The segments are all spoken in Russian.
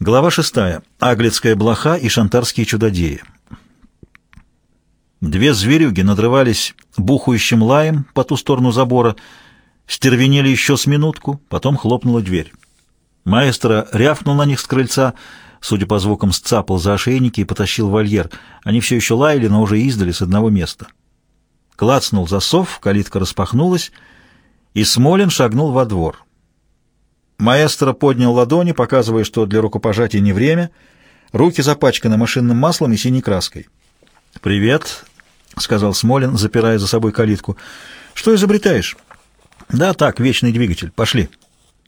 Глава шестая. Аглицкая блоха и шантарские чудодеи. Две зверюги надрывались бухающим лаем по ту сторону забора, стервенели еще с минутку, потом хлопнула дверь. Маэстро рявкнул на них с крыльца, судя по звукам, сцапал за ошейники и потащил вольер. Они все еще лаяли, но уже издали с одного места. Клацнул засов, калитка распахнулась, и Смолин шагнул во двор. Маэстро поднял ладони, показывая, что для рукопожатия не время. Руки запачканы машинным маслом и синей краской. «Привет», — сказал Смолин, запирая за собой калитку. «Что изобретаешь?» «Да так, вечный двигатель. Пошли».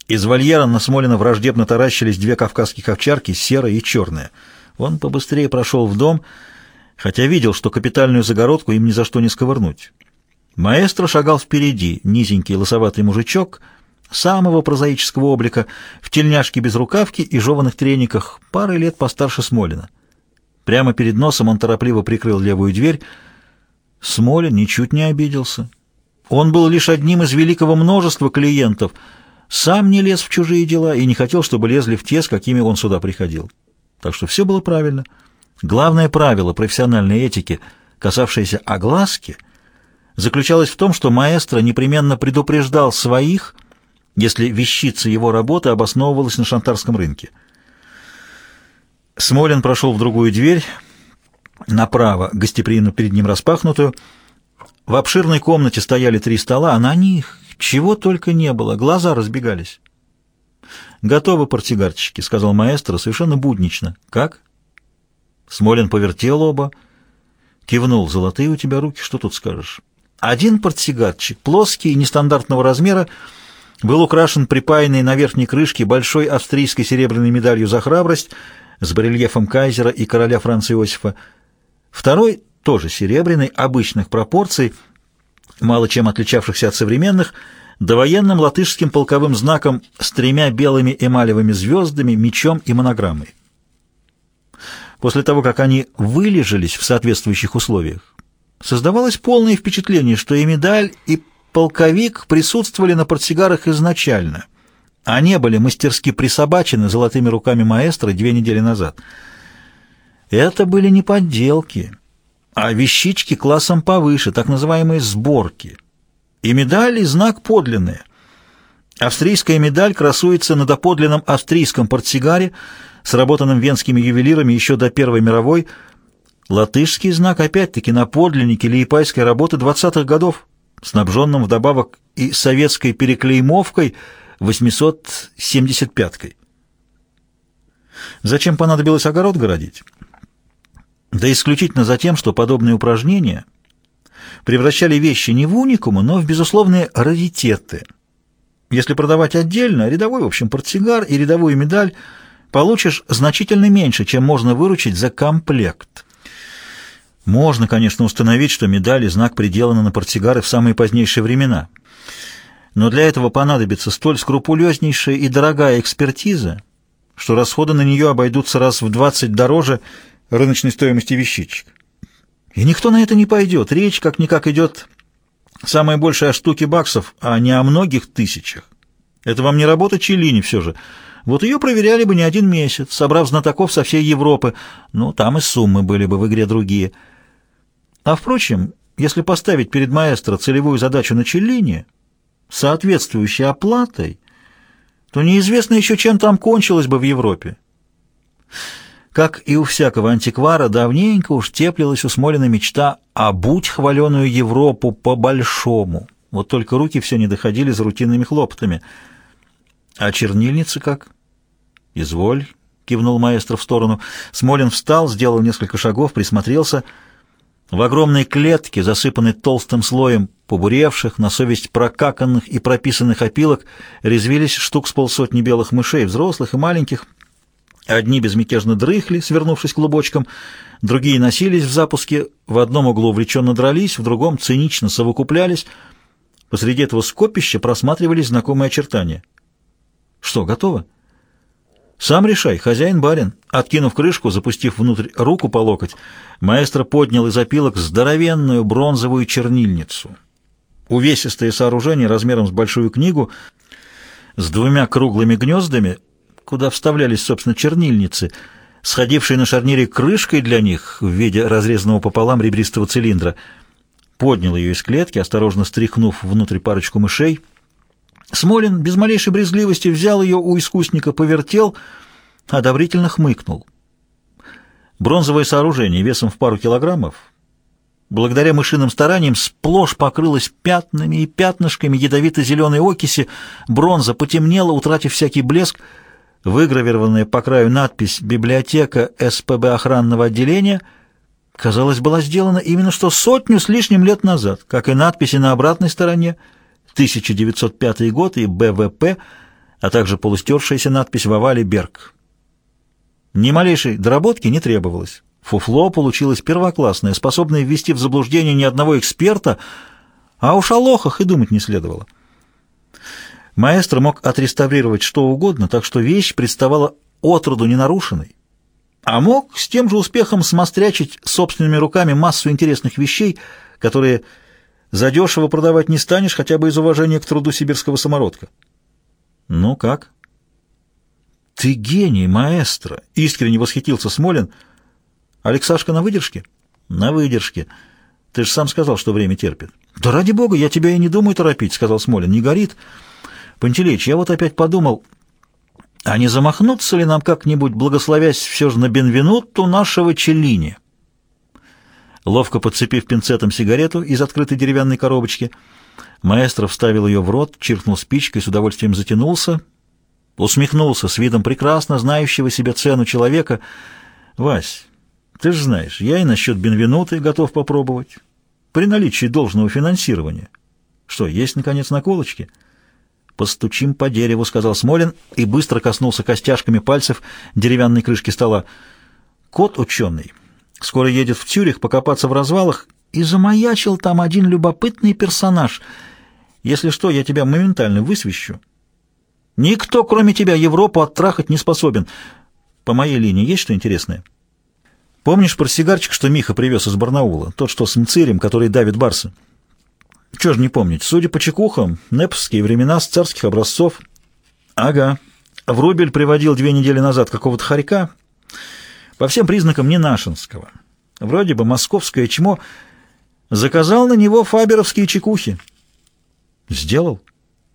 Из вольера на Смолина враждебно таращились две кавказских овчарки, серая и черная. Он побыстрее прошел в дом, хотя видел, что капитальную загородку им ни за что не сковырнуть. Маэстро шагал впереди, низенький лосоватый мужичок — самого прозаического облика, в тельняшке без рукавки и жеванных трениках, пары лет постарше Смолина. Прямо перед носом он торопливо прикрыл левую дверь. Смолин ничуть не обиделся. Он был лишь одним из великого множества клиентов, сам не лез в чужие дела и не хотел, чтобы лезли в те, с какими он сюда приходил. Так что все было правильно. Главное правило профессиональной этики, касавшееся огласки, заключалось в том, что маэстро непременно предупреждал своих – если вещица его работы обосновывалась на шантарском рынке. Смолин прошел в другую дверь, направо, гостеприимно перед ним распахнутую. В обширной комнате стояли три стола, а на них чего только не было, глаза разбегались. «Готовы портсигарчики», — сказал маэстро совершенно буднично. «Как?» Смолин повертел оба, кивнул. «Золотые у тебя руки, что тут скажешь?» Один портсигарчик, плоский, нестандартного размера, — был украшен припаянной на верхней крышке большой австрийской серебряной медалью за храбрость с барельефом кайзера и короля Франца Иосифа. Второй, тоже серебряный, обычных пропорций, мало чем отличавшихся от современных, довоенным латышским полковым знаком с тремя белыми эмалевыми звездами, мечом и монограммой. После того, как они вылежались в соответствующих условиях, создавалось полное впечатление, что и медаль, и полковик присутствовали на портсигарах изначально, не были мастерски присобачены золотыми руками маэстро две недели назад. Это были не подделки, а вещички классом повыше, так называемые сборки. И медаль, и знак подлинные. Австрийская медаль красуется на доподлинном австрийском портсигаре, сработанном венскими ювелирами еще до Первой мировой. Латышский знак опять-таки на подлиннике лиепайской работы 20-х годов снабженным вдобавок и советской переклеймовкой 875-кой. Зачем понадобилось огород городить? Да исключительно за тем, что подобные упражнения превращали вещи не в уникумы, но в безусловные раритеты. Если продавать отдельно, рядовой, в общем, портсигар и рядовую медаль, получишь значительно меньше, чем можно выручить за комплект – можно, конечно, установить, что медаль и знак приделаны на портсигары в самые позднейшие времена. Но для этого понадобится столь скрупулезнейшая и дорогая экспертиза, что расходы на нее обойдутся раз в 20 дороже рыночной стоимости вещичек. И никто на это не пойдет. Речь как-никак идет самое большее о штуке баксов, а не о многих тысячах. Это вам не работа Челлини все же. Вот ее проверяли бы не один месяц, собрав знатоков со всей Европы. Ну, там и суммы были бы в игре другие – а впрочем, если поставить перед маэстро целевую задачу на Челлине, соответствующей оплатой, то неизвестно еще, чем там кончилось бы в Европе. Как и у всякого антиквара, давненько уж теплилась усмолена мечта «обуть хваленую Европу по-большому». Вот только руки все не доходили за рутинными хлопотами. «А чернильницы как?» «Изволь», — кивнул маэстро в сторону. Смолин встал, сделал несколько шагов, присмотрелся — в огромной клетке, засыпанной толстым слоем побуревших, на совесть прокаканных и прописанных опилок, резвились штук с полсотни белых мышей, взрослых и маленьких. Одни безмятежно дрыхли, свернувшись клубочком, другие носились в запуске, в одном углу увлеченно дрались, в другом цинично совокуплялись. Посреди этого скопища просматривались знакомые очертания. «Что, готово?» «Сам решай, хозяин-барин». Откинув крышку, запустив внутрь руку по локоть, маэстро поднял из опилок здоровенную бронзовую чернильницу. Увесистое сооружение размером с большую книгу, с двумя круглыми гнездами, куда вставлялись, собственно, чернильницы, сходившие на шарнире крышкой для них в виде разрезанного пополам ребристого цилиндра. Поднял ее из клетки, осторожно стряхнув внутрь парочку мышей. Смолин без малейшей брезгливости взял ее у искусника, повертел, одобрительно хмыкнул. Бронзовое сооружение весом в пару килограммов, благодаря мышиным стараниям, сплошь покрылось пятнами и пятнышками ядовито-зеленой окиси, бронза потемнела, утратив всякий блеск, выгравированная по краю надпись «Библиотека СПБ охранного отделения» казалось, была сделана именно что сотню с лишним лет назад, как и надписи на обратной стороне 1905 год и БВП, а также полустершаяся надпись в овале «Берг». Ни малейшей доработки не требовалось. Фуфло получилось первоклассное, способное ввести в заблуждение ни одного эксперта, а уж о лохах и думать не следовало. Маэстро мог отреставрировать что угодно, так что вещь представала отроду ненарушенной, а мог с тем же успехом смострячить собственными руками массу интересных вещей, которые задешево продавать не станешь хотя бы из уважения к труду сибирского самородка. «Ну как?» «Ты гений, маэстро!» — искренне восхитился Смолин. «Алексашка на выдержке?» «На выдержке. Ты же сам сказал, что время терпит». «Да ради бога, я тебя и не думаю торопить», — сказал Смолин. «Не горит». «Пантелеич, я вот опять подумал, а не замахнуться ли нам как-нибудь, благословясь все же на Бенвенутту нашего Челлини?» Ловко подцепив пинцетом сигарету из открытой деревянной коробочки, маэстро вставил ее в рот, чиркнул спичкой, с удовольствием затянулся — усмехнулся с видом прекрасно знающего себе цену человека. «Вась, ты же знаешь, я и насчет Бенвенуты готов попробовать. При наличии должного финансирования. Что, есть, наконец, наколочки?» «Постучим по дереву», — сказал Смолин и быстро коснулся костяшками пальцев деревянной крышки стола. «Кот ученый скоро едет в Тюрих покопаться в развалах, и замаячил там один любопытный персонаж. Если что, я тебя моментально высвещу». Никто, кроме тебя, Европу оттрахать не способен. По моей линии есть что интересное? Помнишь про сигарчик, что Миха привез из Барнаула? Тот, что с мцирем, который давит барса? Чего же не помнить? Судя по чекухам, неповские времена с царских образцов. Ага. Врубель приводил две недели назад какого-то хорька, по всем признакам не нашинского. Вроде бы московское чмо заказал на него фаберовские чекухи. Сделал?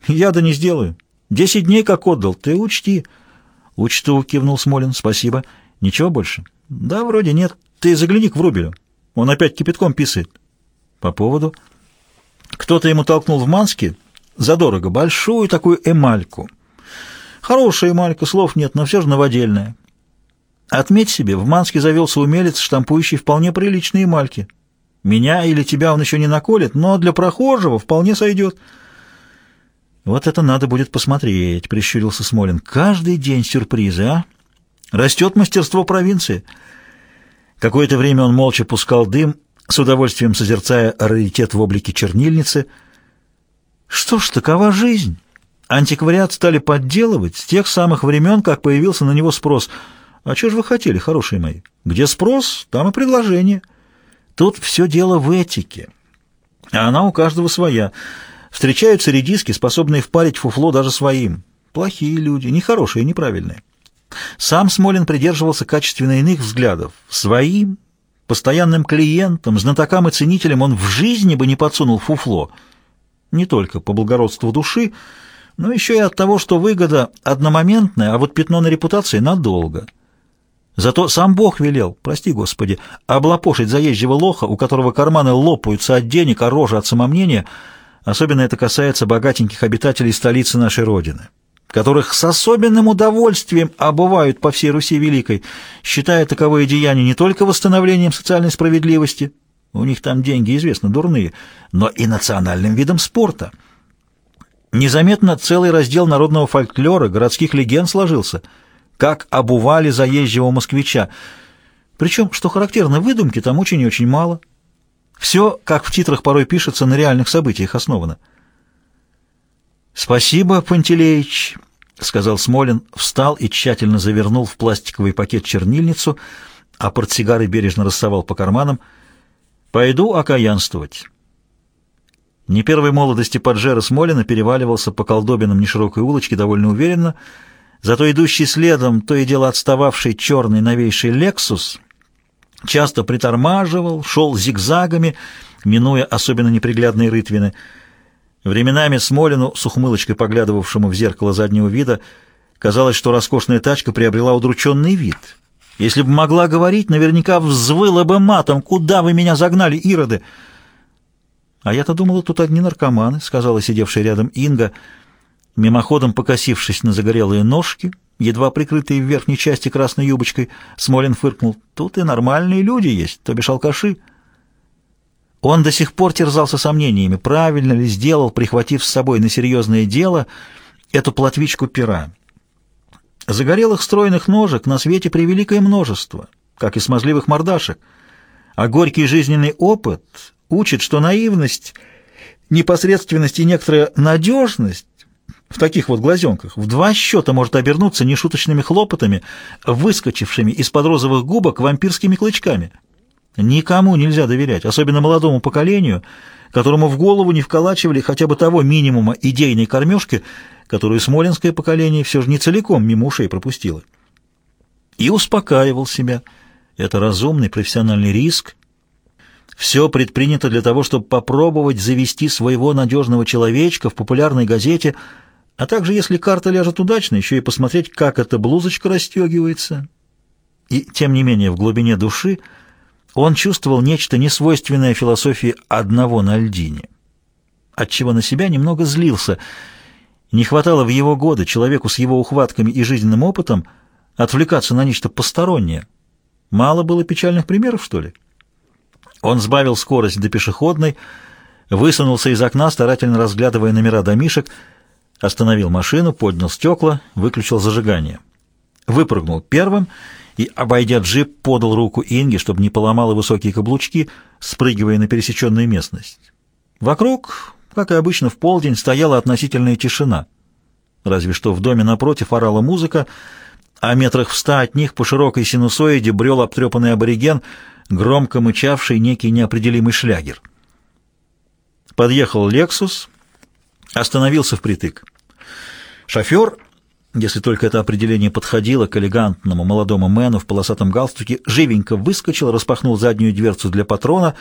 Я да не сделаю. Десять дней как отдал, ты учти. Учту, кивнул Смолин, спасибо. Ничего больше? Да, вроде нет. Ты загляни к Врубелю. Он опять кипятком писает. По поводу? Кто-то ему толкнул в Манске задорого большую такую эмальку. Хорошая эмалька, слов нет, но все же новодельная. Отметь себе, в Манске завелся умелец, штампующий вполне приличные эмальки. Меня или тебя он еще не наколет, но для прохожего вполне сойдет. «Вот это надо будет посмотреть», — прищурился Смолин. «Каждый день сюрпризы, а? Растет мастерство провинции». Какое-то время он молча пускал дым, с удовольствием созерцая раритет в облике чернильницы. «Что ж, такова жизнь. Антиквариат стали подделывать с тех самых времен, как появился на него спрос. А что же вы хотели, хорошие мои? Где спрос, там и предложение. Тут все дело в этике, а она у каждого своя». Встречаются редиски, способные впарить фуфло даже своим. Плохие люди, нехорошие, неправильные. Сам Смолин придерживался качественно иных взглядов. Своим, постоянным клиентам, знатокам и ценителям он в жизни бы не подсунул фуфло. Не только по благородству души, но еще и от того, что выгода одномоментная, а вот пятно на репутации надолго. Зато сам Бог велел, прости Господи, облапошить заезжего лоха, у которого карманы лопаются от денег, а рожа от самомнения — Особенно это касается богатеньких обитателей столицы нашей Родины, которых с особенным удовольствием обувают по всей Руси Великой, считая таковое деяние не только восстановлением социальной справедливости, у них там деньги, известно, дурные, но и национальным видом спорта. Незаметно целый раздел народного фольклора, городских легенд сложился, как обували заезжего москвича. Причем, что характерно, выдумки там очень и очень мало – все, как в титрах порой пишется, на реальных событиях основано. «Спасибо, Пантелеич», — сказал Смолин, встал и тщательно завернул в пластиковый пакет чернильницу, а портсигары бережно рассовал по карманам. «Пойду окаянствовать». Не первой молодости поджера Смолина переваливался по колдобинам неширокой улочки довольно уверенно, Зато идущий следом, то и дело отстававший черный новейший «Лексус» часто притормаживал, шел зигзагами, минуя особенно неприглядные рытвины. Временами Смолину, с ухмылочкой поглядывавшему в зеркало заднего вида, казалось, что роскошная тачка приобрела удрученный вид. Если бы могла говорить, наверняка взвыла бы матом. «Куда вы меня загнали, ироды?» «А я-то думала, тут одни наркоманы», — сказала сидевшая рядом Инга, мимоходом покосившись на загорелые ножки — едва прикрытые в верхней части красной юбочкой, Смолин фыркнул. «Тут и нормальные люди есть, то бишь алкаши». Он до сих пор терзался сомнениями, правильно ли сделал, прихватив с собой на серьезное дело эту платвичку пера. Загорелых стройных ножек на свете превеликое множество, как и смазливых мордашек, а горький жизненный опыт учит, что наивность, непосредственность и некоторая надежность в таких вот глазенках в два счета может обернуться нешуточными хлопотами, выскочившими из-под розовых губок вампирскими клычками. Никому нельзя доверять, особенно молодому поколению, которому в голову не вколачивали хотя бы того минимума идейной кормежки, которую смолинское поколение все же не целиком мимо ушей пропустило. И успокаивал себя. Это разумный профессиональный риск. Все предпринято для того, чтобы попробовать завести своего надежного человечка в популярной газете – а также, если карта ляжет удачно, еще и посмотреть, как эта блузочка расстегивается. И, тем не менее, в глубине души он чувствовал нечто несвойственное философии одного на льдине, отчего на себя немного злился. Не хватало в его годы человеку с его ухватками и жизненным опытом отвлекаться на нечто постороннее. Мало было печальных примеров, что ли? Он сбавил скорость до пешеходной, высунулся из окна, старательно разглядывая номера домишек — Остановил машину, поднял стекла, выключил зажигание. Выпрыгнул первым и, обойдя джип, подал руку Инге, чтобы не поломала высокие каблучки, спрыгивая на пересеченную местность. Вокруг, как и обычно в полдень, стояла относительная тишина. Разве что в доме напротив орала музыка, а метрах в ста от них по широкой синусоиде брел обтрепанный абориген, громко мычавший некий неопределимый шлягер. Подъехал «Лексус», Остановился впритык. Шофер, если только это определение подходило к элегантному молодому мэну в полосатом галстуке, живенько выскочил, распахнул заднюю дверцу для патрона,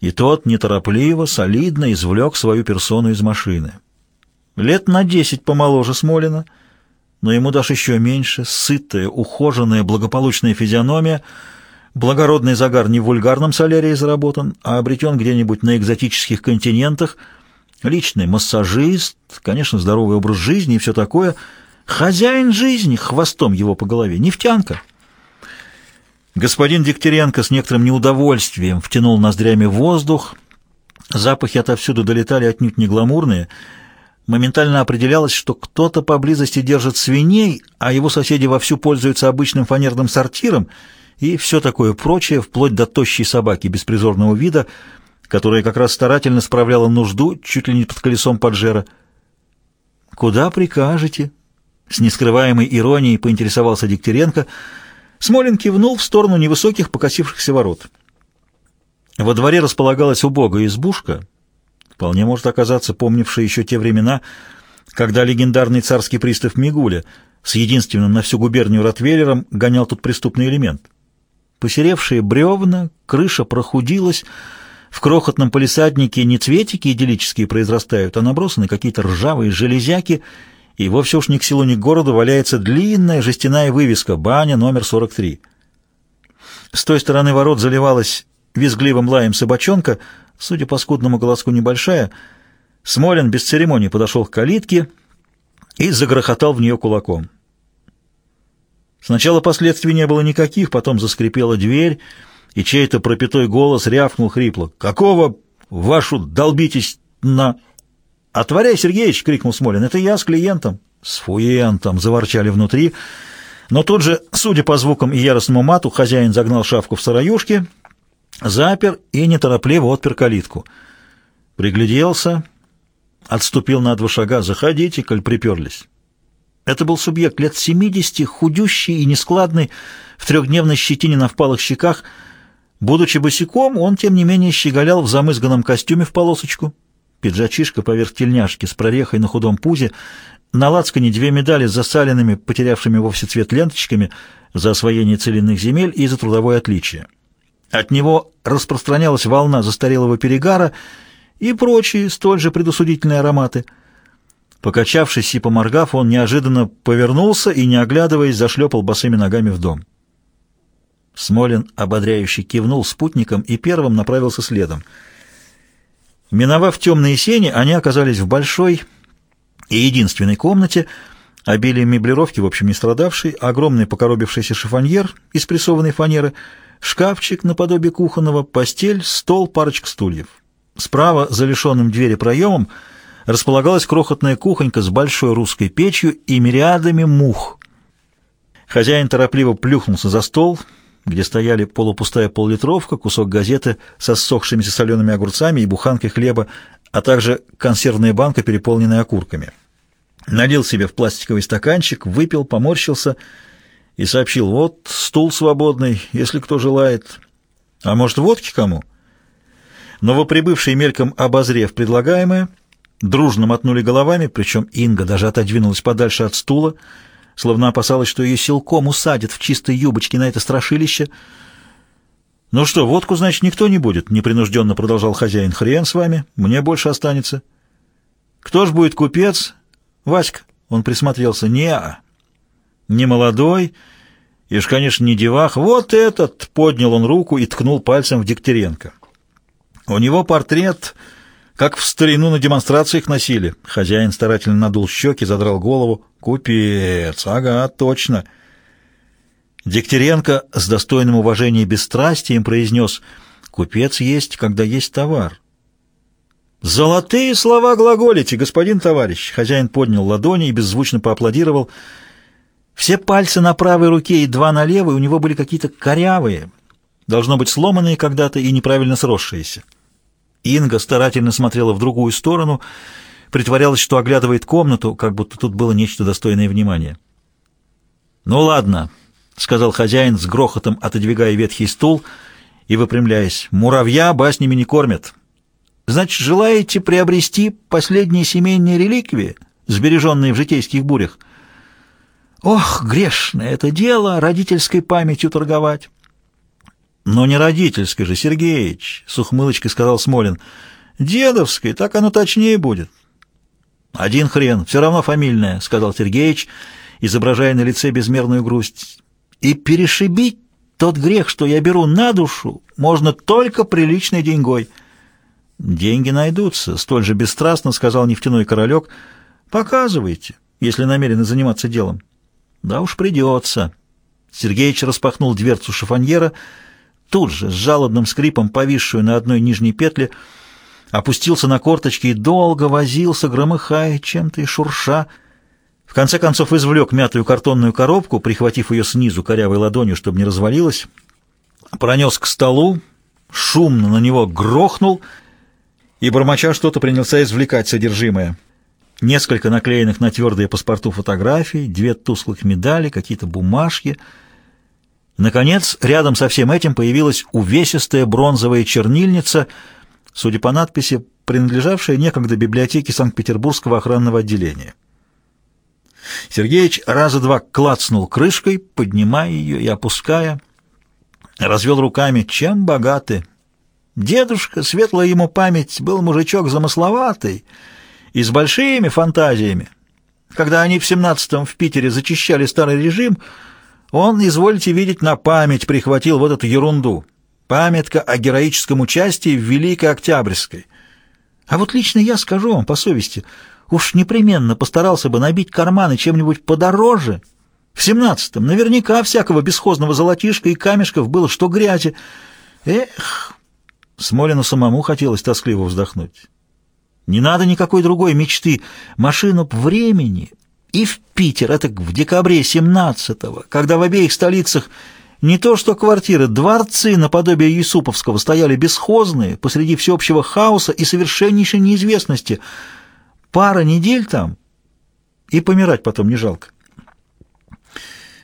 и тот неторопливо, солидно извлек свою персону из машины. Лет на десять помоложе Смолина, но ему даже еще меньше, сытая, ухоженная, благополучная физиономия, благородный загар не в вульгарном солярии заработан, а обретен где-нибудь на экзотических континентах — Личный массажист, конечно, здоровый образ жизни и все такое. Хозяин жизни, хвостом его по голове, нефтянка. Господин Дегтяренко с некоторым неудовольствием втянул ноздрями воздух. Запахи отовсюду долетали отнюдь не гламурные. Моментально определялось, что кто-то поблизости держит свиней, а его соседи вовсю пользуются обычным фанерным сортиром и все такое прочее, вплоть до тощей собаки беспризорного вида — которая как раз старательно справляла нужду чуть ли не под колесом поджера. «Куда прикажете?» С нескрываемой иронией поинтересовался Дегтяренко. Смолин кивнул в сторону невысоких покосившихся ворот. Во дворе располагалась убогая избушка, вполне может оказаться помнившая еще те времена, когда легендарный царский пристав Мигуля с единственным на всю губернию Ротвейлером гонял тут преступный элемент. Посеревшие бревна, крыша прохудилась, в крохотном полисаднике не цветики идиллические произрастают, а набросаны какие-то ржавые железяки, и вовсе уж ни к селу, ни к городу валяется длинная жестяная вывеска «Баня номер 43». С той стороны ворот заливалась визгливым лаем собачонка, судя по скудному голоску небольшая. Смолин без церемонии подошел к калитке и загрохотал в нее кулаком. Сначала последствий не было никаких, потом заскрипела дверь — и чей-то пропитой голос рявкнул хрипло. «Какого вашу долбитесь на...» «Отворяй, Сергеич!» — крикнул Смолин. «Это я с клиентом». «С фуентом!» — заворчали внутри. Но тут же, судя по звукам и яростному мату, хозяин загнал шавку в сыроюшке, запер и неторопливо отпер калитку. Пригляделся, отступил на два шага. «Заходите, коль приперлись». Это был субъект лет семидесяти, худющий и нескладный, в трехдневной щетине на впалых щеках — Будучи босиком, он, тем не менее, щеголял в замызганном костюме в полосочку. Пиджачишка поверх тельняшки с прорехой на худом пузе На лацкане две медали с засаленными, потерявшими вовсе цвет ленточками за освоение целинных земель и за трудовое отличие. От него распространялась волна застарелого перегара и прочие столь же предусудительные ароматы. Покачавшись и поморгав, он неожиданно повернулся и, не оглядываясь, зашлепал босыми ногами в дом. Смолин ободряюще кивнул спутником и первым направился следом. Миновав темные сени, они оказались в большой и единственной комнате, обилием меблировки, в общем, не страдавшей, огромный покоробившийся шифоньер из прессованной фанеры, шкафчик наподобие кухонного, постель, стол, парочка стульев. Справа, за лишенным двери проемом, располагалась крохотная кухонька с большой русской печью и мириадами мух. Хозяин торопливо плюхнулся за стол, где стояли полупустая поллитровка, кусок газеты со ссохшимися солеными огурцами и буханкой хлеба, а также консервная банка, переполненная окурками. Налил себе в пластиковый стаканчик, выпил, поморщился и сообщил, вот стул свободный, если кто желает. А может, водки кому? Новоприбывшие мельком обозрев предлагаемое, дружно мотнули головами, причем Инга даже отодвинулась подальше от стула, словно опасалась, что ее силком усадят в чистой юбочке на это страшилище. «Ну что, водку, значит, никто не будет?» — непринужденно продолжал хозяин. «Хрен с вами, мне больше останется». «Кто ж будет купец?» «Васька». Он присмотрелся. «Не, не молодой, и ж, конечно, не девах. Вот этот!» — поднял он руку и ткнул пальцем в Дегтяренко. «У него портрет, как в старину на демонстрациях носили». Хозяин старательно надул щеки, задрал голову. «Купец! Ага, точно!» Дегтяренко с достойным уважением и бесстрастием произнес «Купец есть, когда есть товар». «Золотые слова глаголите, господин товарищ!» Хозяин поднял ладони и беззвучно поаплодировал. Все пальцы на правой руке и два на левой у него были какие-то корявые, должно быть сломанные когда-то и неправильно сросшиеся. Инга старательно смотрела в другую сторону, притворялась, что оглядывает комнату, как будто тут было нечто достойное внимания. «Ну ладно», — сказал хозяин с грохотом, отодвигая ветхий стул и выпрямляясь. «Муравья баснями не кормят. Значит, желаете приобрести последние семейные реликвии, сбереженные в житейских бурях? Ох, грешное это дело, родительской памятью торговать!» «Но не родительской же, Сергеич», — с ухмылочкой сказал Смолин. «Дедовской, так оно точнее будет». «Один хрен, все равно фамильное», — сказал Сергеич, изображая на лице безмерную грусть. И перешибить тот грех, что я беру на душу, можно только приличной деньгой. Деньги найдутся, столь же бесстрастно сказал нефтяной королек. Показывайте, если намерены заниматься делом. Да уж придется. Сергеич распахнул дверцу шифоньера, тут же, с жалобным скрипом, повисшую на одной нижней петле, опустился на корточки и долго возился, громыхая чем-то и шурша, в конце концов извлек мятую картонную коробку, прихватив ее снизу корявой ладонью, чтобы не развалилась, пронес к столу, шумно на него грохнул и, бормоча что-то, принялся извлекать содержимое. Несколько наклеенных на твердые паспорту фотографий, две тусклых медали, какие-то бумажки. Наконец, рядом со всем этим появилась увесистая бронзовая чернильница, судя по надписи, принадлежавшая некогда библиотеке Санкт-Петербургского охранного отделения. Сергеич раза два клацнул крышкой, поднимая ее и опуская, развел руками, чем богаты. Дедушка, светлая ему память, был мужичок замысловатый и с большими фантазиями. Когда они в семнадцатом в Питере зачищали старый режим, он, извольте видеть, на память прихватил вот эту ерунду. Памятка о героическом участии в Великой Октябрьской. А вот лично я скажу вам по совести — Уж непременно постарался бы набить карманы чем-нибудь подороже. В семнадцатом наверняка всякого бесхозного золотишка и камешков было что грязи. Эх, Смолину самому хотелось тоскливо вздохнуть. Не надо никакой другой мечты. Машину времени. И в Питер, это в декабре семнадцатого, когда в обеих столицах не то что квартиры, дворцы наподобие Юсуповского стояли бесхозные посреди всеобщего хаоса и совершеннейшей неизвестности — Пара недель там, и помирать потом не жалко.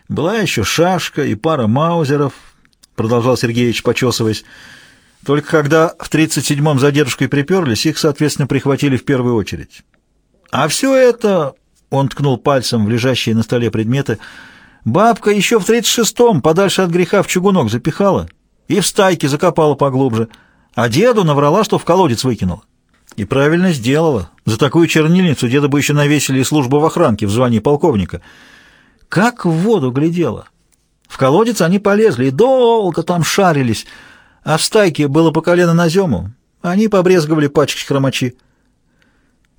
Была еще шашка и пара маузеров, продолжал Сергеевич, почесываясь. Только когда в 37-м задержкой приперлись, их, соответственно, прихватили в первую очередь. А все это Он ткнул пальцем в лежащие на столе предметы. «Бабка еще в тридцать шестом, подальше от греха, в чугунок запихала и в стайке закопала поглубже, а деду наврала, что в колодец выкинула. И правильно сделала. За такую чернильницу деда бы еще навесили службу в охранке в звании полковника. Как в воду глядела. В колодец они полезли и долго там шарились, а в стайке было по колено на зему. Они побрезговали пачкать хромачи.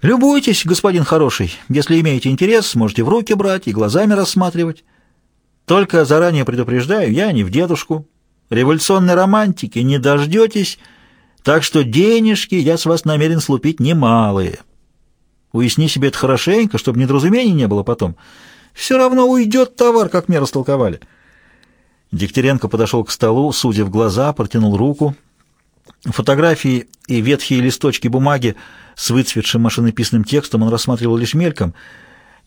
Любуйтесь, господин хороший. Если имеете интерес, можете в руки брать и глазами рассматривать. Только заранее предупреждаю, я не в дедушку. Революционной романтики не дождетесь, так что денежки я с вас намерен слупить немалые. Уясни себе это хорошенько, чтобы недоразумений не было потом. Все равно уйдет товар, как мне растолковали. Дегтяренко подошел к столу, судя в глаза, протянул руку. Фотографии и ветхие листочки бумаги с выцветшим машинописным текстом он рассматривал лишь мельком.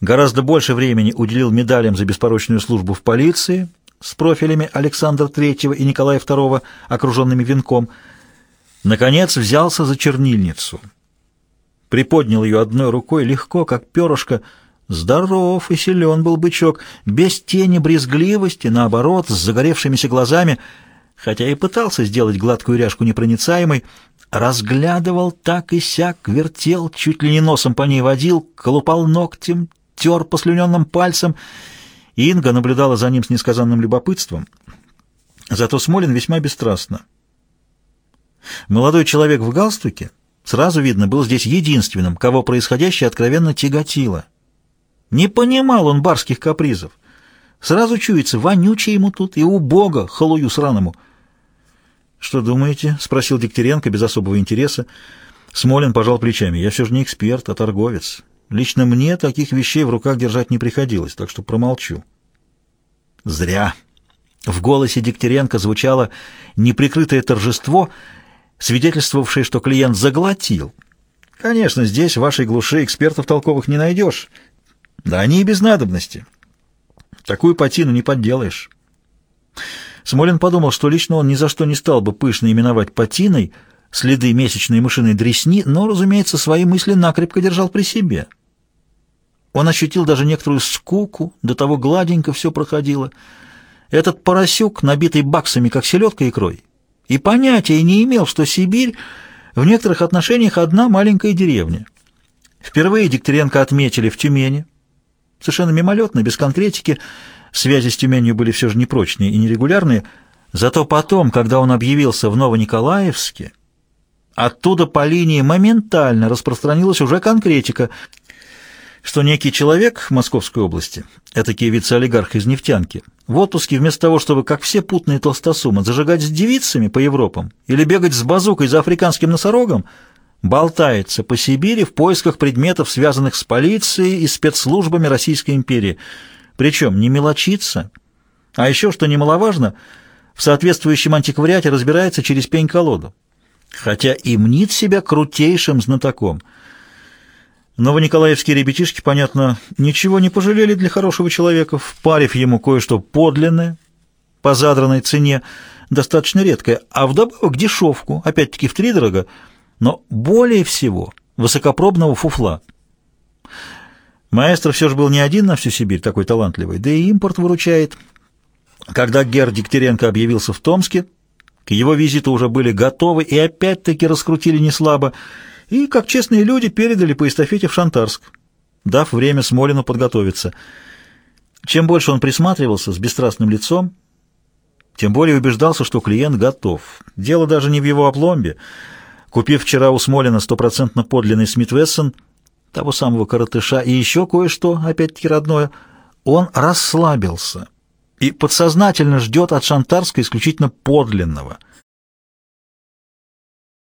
Гораздо больше времени уделил медалям за беспорочную службу в полиции с профилями Александра III и Николая II, окруженными венком. Наконец взялся за чернильницу. Приподнял ее одной рукой легко, как перышко, Здоров и силен был бычок, без тени брезгливости, наоборот, с загоревшимися глазами, хотя и пытался сделать гладкую ряжку непроницаемой, разглядывал так и сяк, вертел, чуть ли не носом по ней водил, колупал ногтем, тер послюненным пальцем. Инга наблюдала за ним с несказанным любопытством. Зато Смолин весьма бесстрастно. Молодой человек в галстуке, сразу видно, был здесь единственным, кого происходящее откровенно тяготило — не понимал он барских капризов. Сразу чуется, вонючий ему тут и убого, халую сраному. «Что думаете?» — спросил Дегтяренко без особого интереса. Смолин пожал плечами. «Я все же не эксперт, а торговец. Лично мне таких вещей в руках держать не приходилось, так что промолчу». «Зря». В голосе Дегтяренко звучало неприкрытое торжество, свидетельствовавшее, что клиент заглотил. «Конечно, здесь, в вашей глуши, экспертов толковых не найдешь». Да они и без надобности. Такую патину не подделаешь. Смолин подумал, что лично он ни за что не стал бы пышно именовать патиной следы месячной мышиной дресни, но, разумеется, свои мысли накрепко держал при себе. Он ощутил даже некоторую скуку, до того гладенько все проходило. Этот поросюк, набитый баксами, как селедка икрой, и понятия не имел, что Сибирь в некоторых отношениях одна маленькая деревня. Впервые Дегтяренко отметили в Тюмени, Совершенно мимолетно, без конкретики. Связи с Тюменью были все же непрочные и нерегулярные. Зато потом, когда он объявился в Новониколаевске, оттуда по линии моментально распространилась уже конкретика, что некий человек в Московской области, этакий вице-олигарх из нефтянки, в отпуске вместо того, чтобы, как все путные толстосумы, зажигать с девицами по Европам или бегать с базукой за африканским носорогом, болтается по Сибири в поисках предметов, связанных с полицией и спецслужбами Российской империи. Причем не мелочится, а еще, что немаловажно, в соответствующем антиквариате разбирается через пень-колоду, хотя и мнит себя крутейшим знатоком. Новониколаевские ребятишки, понятно, ничего не пожалели для хорошего человека, впарив ему кое-что подлинное, по задранной цене, достаточно редкое, а вдобавок дешевку, опять-таки втридорога, но более всего высокопробного фуфла. Маэстро все же был не один на всю Сибирь такой талантливый, да и импорт выручает. Когда Гер Дегтяренко объявился в Томске, к его визиту уже были готовы и опять-таки раскрутили неслабо, и, как честные люди, передали по эстафете в Шантарск, дав время Смолину подготовиться. Чем больше он присматривался с бесстрастным лицом, тем более убеждался, что клиент готов. Дело даже не в его опломбе, Купив вчера у Смолина стопроцентно подлинный Смит Вессон, того самого коротыша, и еще кое-что, опять-таки родное, он расслабился и подсознательно ждет от Шантарска исключительно подлинного —